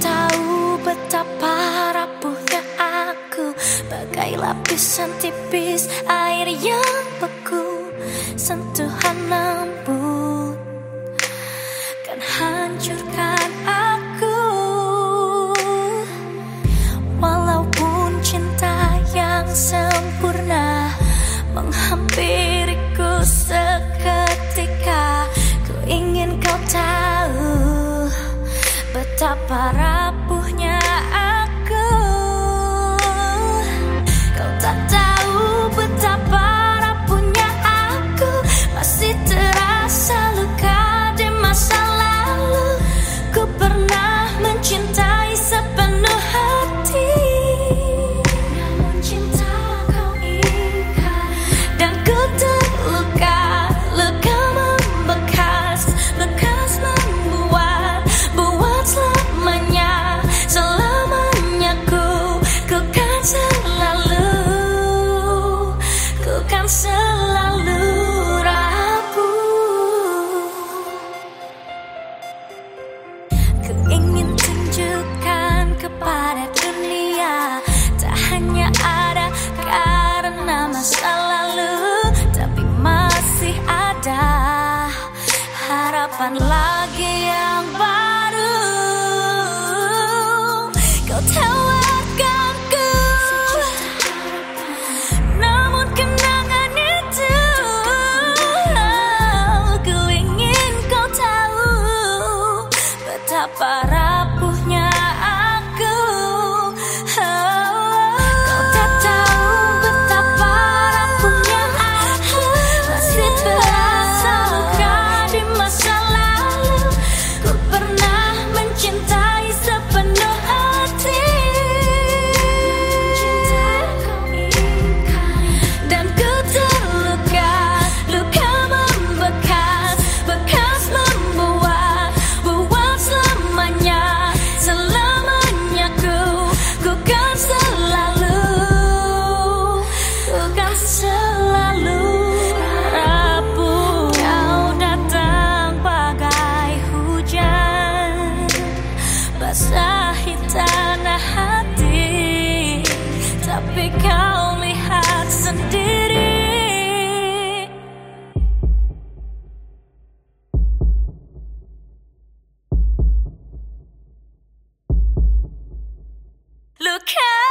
tahu betapa rapuhnya aku. Bagai lapisan tipis air yang beku Sentuhan lembut. Kan hancurkan harap hanya ada karena masa lalu Tapi masih ada harapan lagi yang Look out!